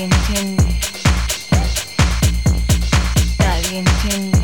Nadie entiende. Nadie entiende.